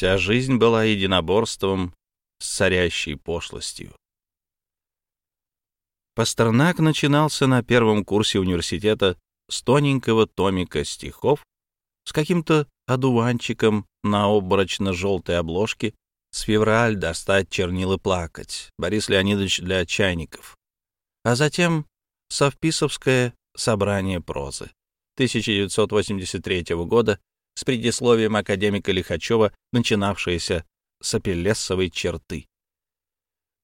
Вся жизнь была единоборством с царящей пошлостью. Пастернак начинался на первом курсе университета с тоненького томика стихов с каким-то одуванчиком на обморочно-желтой обложке с февраль достать чернил плакать. Борис Леонидович для чайников. А затем совписовское собрание прозы 1983 года с предисловием академика Лихачева, начинавшееся с апеллесовой черты,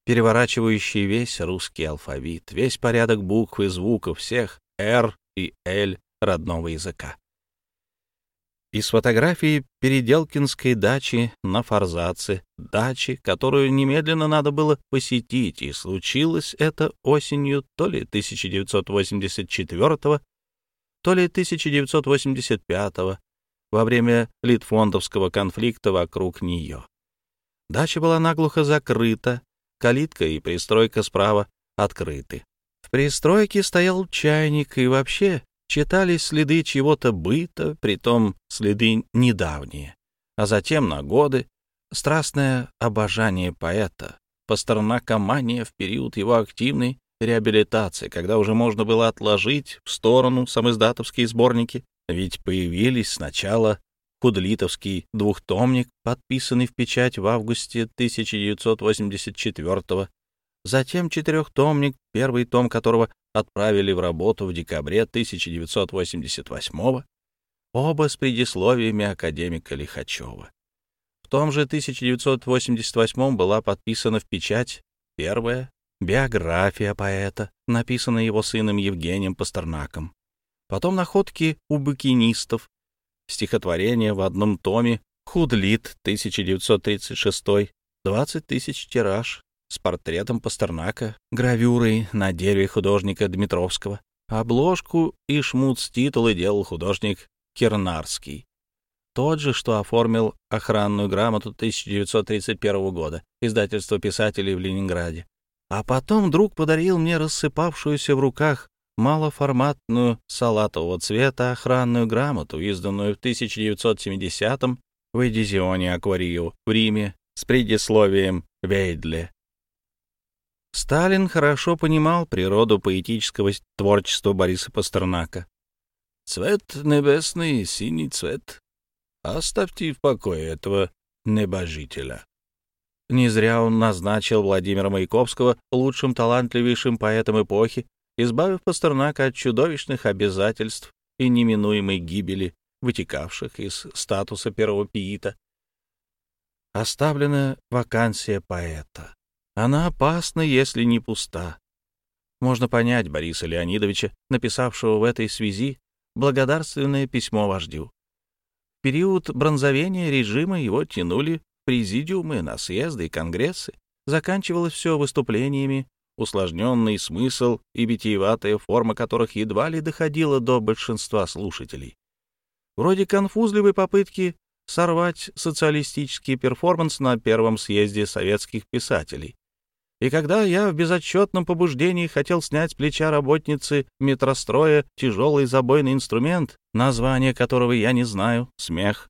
переворачивающий весь русский алфавит, весь порядок букв и звуков всех «Р» и «Л» родного языка. Из фотографии Переделкинской дачи на Форзаце, дачи, которую немедленно надо было посетить, и случилось это осенью то ли 1984 то ли 1985 во время Литфондовского конфликта вокруг нее. Дача была наглухо закрыта, калитка и пристройка справа открыты. В пристройке стоял чайник, и вообще читались следы чьего-то быта, притом следы недавние, а затем на годы страстное обожание поэта, пастернакомания в период его активной реабилитации, когда уже можно было отложить в сторону самоиздатовские сборники, ведь появились сначала Худлитовский двухтомник, подписанный в печать в августе 1984 затем четырехтомник, первый том которого отправили в работу в декабре 1988 оба с предисловиями академика Лихачева. В том же 1988 была подписана в печать первая биография поэта, написанная его сыном Евгением Пастернаком. Потом находки у букинистов, стихотворение в одном томе «Худлит» 1936, 20 тысяч тираж, с портретом Пастернака, гравюрой на дереве художника Дмитровского. Обложку и шмут с титулы делал художник Кернарский. Тот же, что оформил охранную грамоту 1931 года, издательство писателей в Ленинграде. А потом друг подарил мне рассыпавшуюся в руках малоформатную салатового цвета охранную грамоту, изданную в 1970-м в Эдизионе Акварио в Риме с предисловием «Вейдле». Сталин хорошо понимал природу поэтического творчества Бориса Пастернака. «Цвет небесный, синий цвет. Оставьте в покое этого небожителя». Не зря он назначил Владимира Маяковского лучшим талантливейшим поэтом эпохи, избавив Пастернака от чудовищных обязательств и неминуемой гибели, вытекавших из статуса первого пиита. Оставлена вакансия поэта. Она опасна, если не пуста. Можно понять Бориса Леонидовича, написавшего в этой связи благодарственное письмо вождю. В период бронзовения режима его тянули в президиумы, на съезды и конгрессы. Заканчивалось все выступлениями, усложненный смысл и витиеватая форма которых едва ли доходила до большинства слушателей. Вроде конфузливой попытки сорвать социалистический перформанс на первом съезде советских писателей, и когда я в безотчетном побуждении хотел снять с плеча работницы метростроя тяжелый забойный инструмент, название которого я не знаю, смех,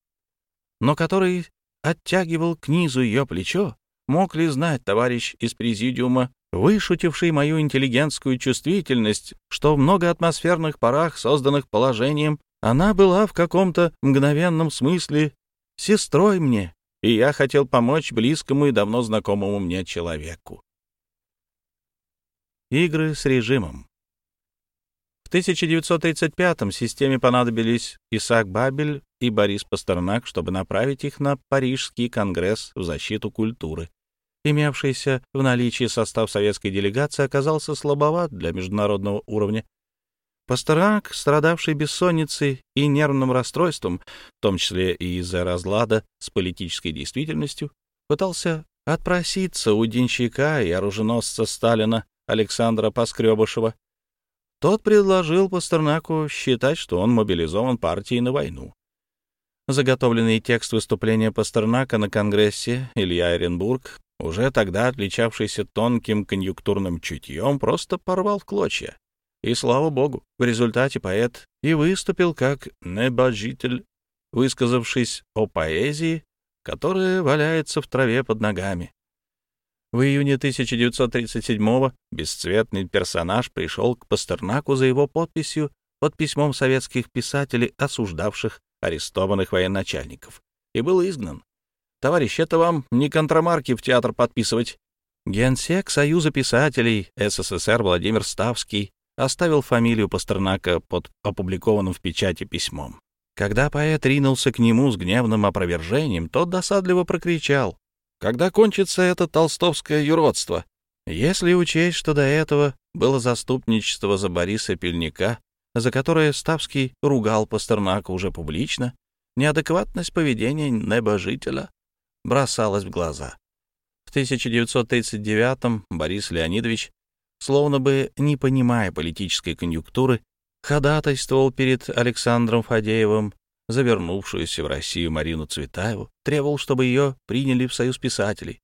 но который оттягивал к низу ее плечо, мог ли знать товарищ из президиума, вышутивший мою интеллигентскую чувствительность, что в многоатмосферных парах, созданных положением, она была в каком-то мгновенном смысле сестрой мне, и я хотел помочь близкому и давно знакомому мне человеку. Игры с режимом. В 1935-м системе понадобились Исаак Бабель и Борис Пастернак, чтобы направить их на Парижский конгресс в защиту культуры. Имевшийся в наличии состав советской делегации оказался слабоват для международного уровня. Пастернак, страдавший бессонницей и нервным расстройством, в том числе и из-за разлада с политической действительностью, пытался отпроситься у денщика и оруженосца Сталина Александра Поскребышева. Тот предложил Пастернаку считать, что он мобилизован партией на войну. Заготовленный текст выступления Пастернака на Конгрессе Илья Оренбург, уже тогда отличавшийся тонким конъюнктурным чутьем, просто порвал в клочья. И, слава богу, в результате поэт и выступил как небожитель, высказавшись о поэзии которое валяется в траве под ногами. В июне 1937-го бесцветный персонаж пришел к Пастернаку за его подписью под письмом советских писателей, осуждавших арестованных военачальников, и был изгнан. «Товарищ, это вам не контрамарки в театр подписывать». Генсек Союза писателей СССР Владимир Ставский оставил фамилию Пастернака под опубликованным в печати письмом. Когда поэт ринулся к нему с гневным опровержением, тот досадливо прокричал «Когда кончится это толстовское юродство?» Если учесть, что до этого было заступничество за Бориса Пельника, за которое Ставский ругал Пастернака уже публично, неадекватность поведения небожителя бросалась в глаза. В 1939-м Борис Леонидович, словно бы не понимая политической конъюнктуры, ходатайствовал перед Александром Фадеевым за вернувшуюся в Россию Марину Цветаеву, требовал, чтобы ее приняли в Союз писателей.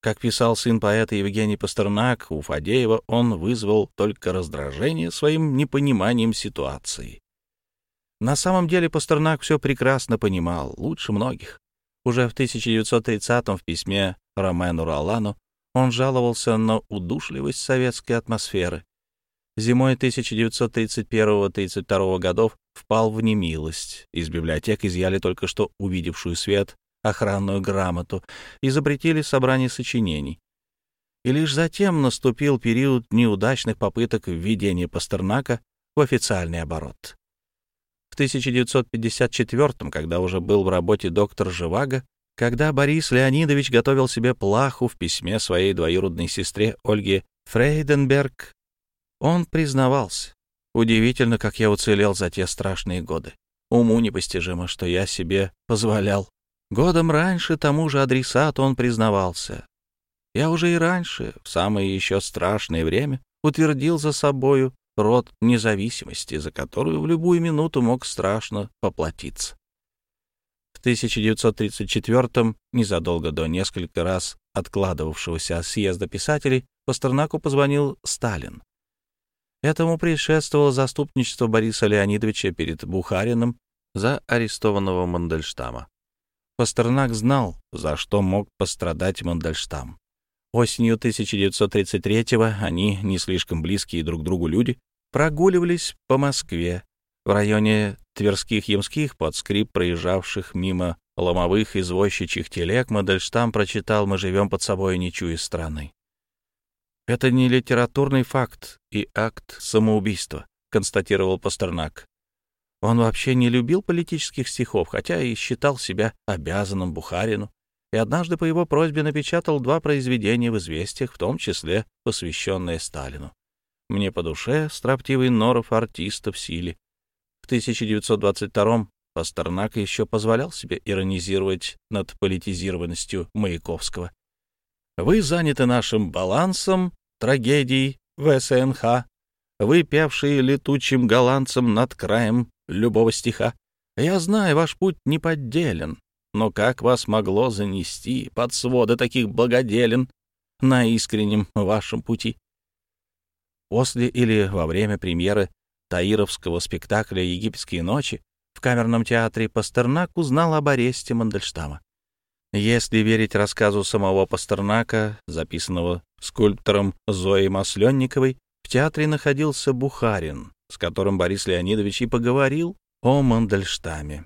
Как писал сын поэта Евгений Пастернак, у Фадеева он вызвал только раздражение своим непониманием ситуации. На самом деле Пастернак все прекрасно понимал, лучше многих. Уже в 1930-м в письме Ромену Ролану он жаловался на удушливость советской атмосферы. Зимой 1931-32 годов впал в немилость. Из библиотек изъяли только что увидевшую свет охранную грамоту и собрание сочинений. И лишь затем наступил период неудачных попыток введения Пастернака в официальный оборот. В 1954 когда уже был в работе доктор Живаго, когда Борис Леонидович готовил себе плаху в письме своей двоюродной сестре Ольге Фрейденберг, он признавался. Удивительно, как я уцелел за те страшные годы. Уму непостижимо, что я себе позволял Годом раньше тому же адресату он признавался. Я уже и раньше, в самое еще страшное время, утвердил за собою род независимости, за которую в любую минуту мог страшно поплатиться. В 1934-м, незадолго до несколько раз откладывавшегося съезда писателей, Пастернаку позвонил Сталин. Этому предшествовало заступничество Бориса Леонидовича перед Бухариным за арестованного Мандельштама. Пастернак знал, за что мог пострадать Мандельштам. Осенью 1933-го они, не слишком близкие друг другу люди, прогуливались по Москве. В районе Тверских-Ямских под скрип проезжавших мимо ломовых извозчичьих телег Мандельштам прочитал «Мы живем под собой, не чуя страны». «Это не литературный факт и акт самоубийства», — констатировал Пастернак. Он вообще не любил политических стихов, хотя и считал себя обязанным Бухарину, и однажды по его просьбе напечатал два произведения в «Известиях», в том числе посвященные Сталину. «Мне по душе» строптивый норов артиста в силе. В 1922-м Пастернак еще позволял себе иронизировать над политизированностью Маяковского. «Вы заняты нашим балансом, трагедией в СНХ, вы, певшие летучим голландцем над краем любого стиха. Я знаю, ваш путь неподделен, но как вас могло занести под своды таких благоделен на искреннем вашем пути? После или во время премьеры таировского спектакля «Египетские ночи» в камерном театре Пастернак узнал об аресте Мандельштама. Если верить рассказу самого Пастернака, записанного скульптором Зоей Масленниковой, в театре находился Бухарин, с которым Борис Леонидович и поговорил о Мандельштаме.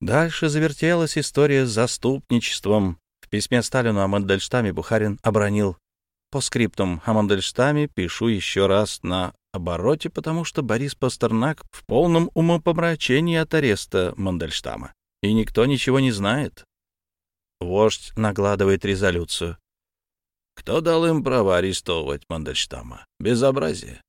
Дальше завертелась история с заступничеством. В письме Сталину о Мандельштаме Бухарин обронил «По скриптум о Мандельштаме пишу еще раз на обороте, потому что Борис Пастернак в полном умопомрачении от ареста Мандельштама, и никто ничего не знает». Вождь нагладывает резолюцию. Кто дал им право арестовывать Мандельштама? Безобразие.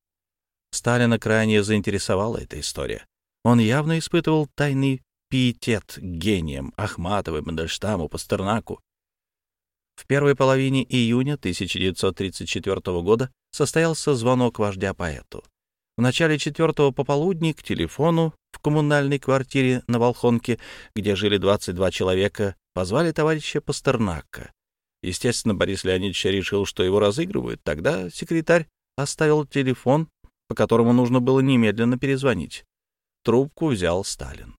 Сталина крайне заинтересовала эта история. Он явно испытывал тайный пиетет к гениям Ахматовой, Мандельштаму, Пастернаку. В первой половине июня 1934 года состоялся звонок вождя поэту. В начале четвертого пополудни к телефону в коммунальной квартире на Волхонке, где жили 22 человека, позвали товарища Пастернака. Естественно, Борис Леонидович решил, что его разыгрывают. Тогда секретарь оставил телефон по которому нужно было немедленно перезвонить. Трубку взял Сталин.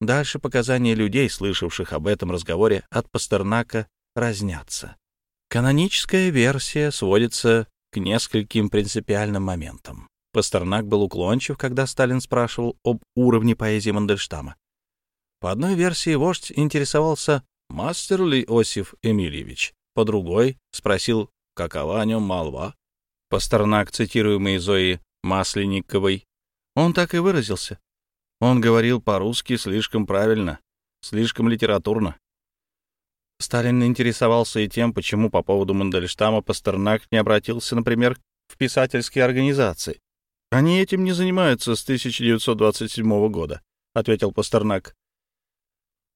Дальше показания людей, слышавших об этом разговоре от Пастернака, разнятся. Каноническая версия сводится к нескольким принципиальным моментам. Пастернак был уклончив, когда Сталин спрашивал об уровне поэзии Мандельштама. По одной версии вождь интересовался, мастер ли Осиф Эмильевич, по другой спросил, какова о нем молва. Пастернак, цитируемый Зои Масленниковой, он так и выразился. Он говорил по-русски слишком правильно, слишком литературно. Сталин интересовался и тем, почему по поводу Мандельштама Пастернак не обратился, например, в писательские организации. «Они этим не занимаются с 1927 года», — ответил Пастернак.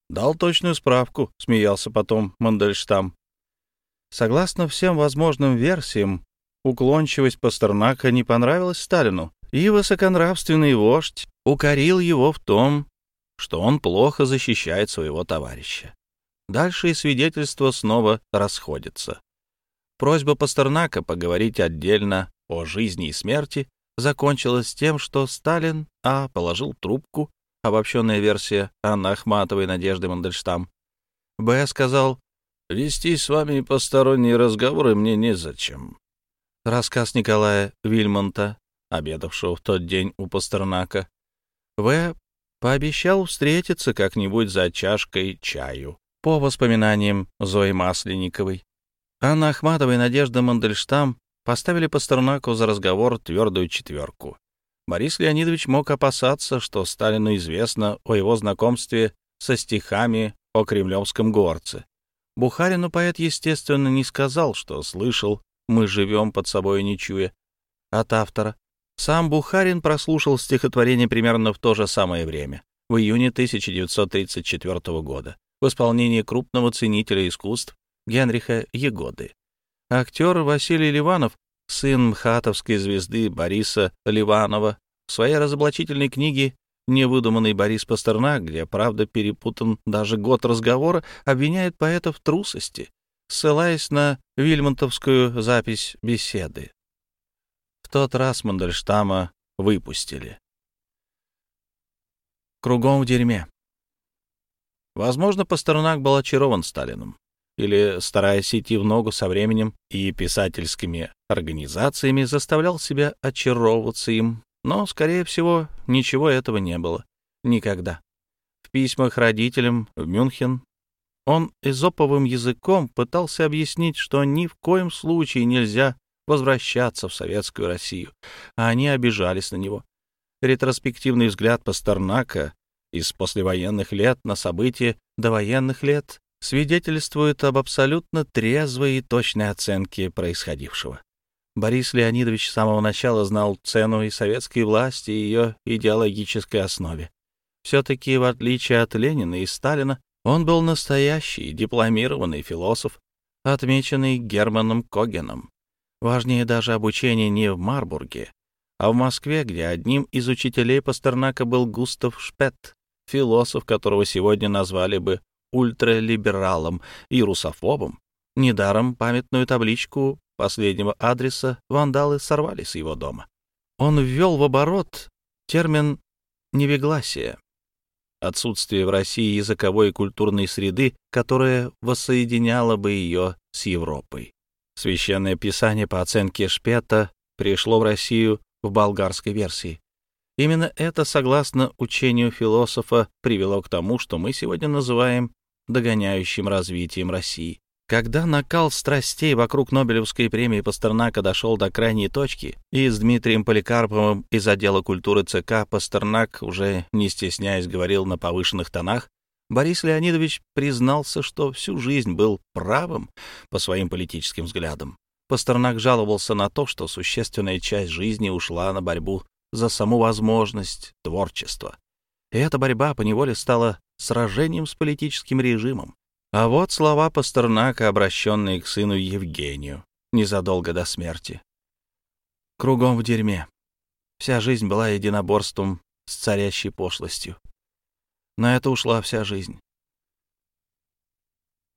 «Дал точную справку», — смеялся потом Мандельштам. Согласно всем возможным версиям, уклончивость Пастернака не понравилась Сталину, и высоконравственный вождь укорил его в том, что он плохо защищает своего товарища. Дальше и свидетельства снова расходятся. Просьба Пастернака поговорить отдельно о жизни и смерти закончилась тем, что Сталин а. положил трубку, обобщенная версия Анны Ахматовой Надежды Мандельштам, б. сказал «Вести с вами посторонние разговоры мне незачем». Рассказ Николая Вильмонта, обедавшего в тот день у Пастернака, В. пообещал встретиться как-нибудь за чашкой чаю. По воспоминаниям Зои Масленниковой, Анна Ахматова и Надежда Мандельштам поставили Пастернаку за разговор твердую четверку. Борис Леонидович мог опасаться, что Сталину известно о его знакомстве со стихами о кремлевском горце. Бухарину поэт, естественно, не сказал, что слышал «Мы живем под собой не чуя» от автора. Сам Бухарин прослушал стихотворение примерно в то же самое время, в июне 1934 года в исполнении крупного ценителя искусств Генриха Егоды. Актер Василий Ливанов, сын мхатовской звезды Бориса Ливанова, в своей разоблачительной книге «Невыдуманный Борис Пастернак», где, правда, перепутан даже год разговора, обвиняет поэта в трусости, ссылаясь на вильмонтовскую запись беседы. В тот раз Мандельштама выпустили. Кругом в дерьме. Возможно, Пастернак был очарован Сталином или, стараясь идти в ногу со временем и писательскими организациями, заставлял себя очаровываться им, но, скорее всего, ничего этого не было. Никогда. В письмах родителям в Мюнхен он эзоповым языком пытался объяснить, что ни в коем случае нельзя возвращаться в советскую Россию, а они обижались на него. Ретроспективный взгляд Пастернака из послевоенных лет на события довоенных лет свидетельствует об абсолютно трезвой и точной оценке происходившего. Борис Леонидович с самого начала знал цену и советской власти, и ее идеологической основе. Все-таки, в отличие от Ленина и Сталина, он был настоящий дипломированный философ, отмеченный Германом Когеном. Важнее даже обучение не в Марбурге, а в Москве, где одним из учителей Пастернака был Густав Шпет, философ, которого сегодня назвали бы ультралибералом и русофобом. Недаром памятную табличку последнего адреса вандалы сорвали с его дома. Он ввел в оборот термин «невегласие» — отсутствие в России языковой и культурной среды, которая воссоединяла бы ее с Европой. Священное писание по оценке Шпета пришло в Россию в болгарской версии. Именно это, согласно учению философа, привело к тому, что мы сегодня называем догоняющим развитием России. Когда накал страстей вокруг Нобелевской премии Пастернака дошел до крайней точки, и с Дмитрием Поликарповым из отдела культуры ЦК Пастернак, уже не стесняясь, говорил на повышенных тонах, Борис Леонидович признался, что всю жизнь был правым по своим политическим взглядам. Пастернак жаловался на то, что существенная часть жизни ушла на борьбу за саму возможность творчества. И эта борьба поневоле стала сражением с политическим режимом. А вот слова Пастернака, обращенные к сыну Евгению, незадолго до смерти. «Кругом в дерьме. Вся жизнь была единоборством с царящей пошлостью. На это ушла вся жизнь.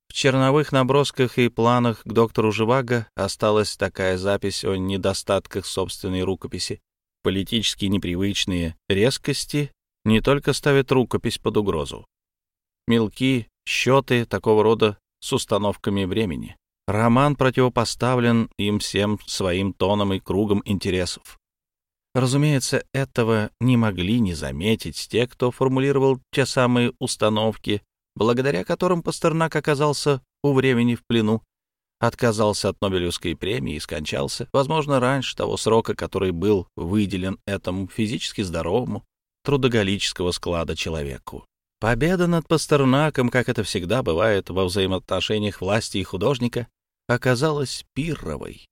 В черновых набросках и планах к доктору Живаго осталась такая запись о недостатках собственной рукописи, политически непривычные резкости не только ставит рукопись под угрозу. Мелки, счеты такого рода с установками времени. Роман противопоставлен им всем своим тоном и кругом интересов. Разумеется, этого не могли не заметить те, кто формулировал те самые установки, благодаря которым Пастернак оказался у времени в плену, отказался от Нобелевской премии и скончался, возможно, раньше того срока, который был выделен этому физически здоровому, трудоголического склада человеку. Победа над Пастернаком, как это всегда бывает во взаимоотношениях власти и художника, оказалась пирровой.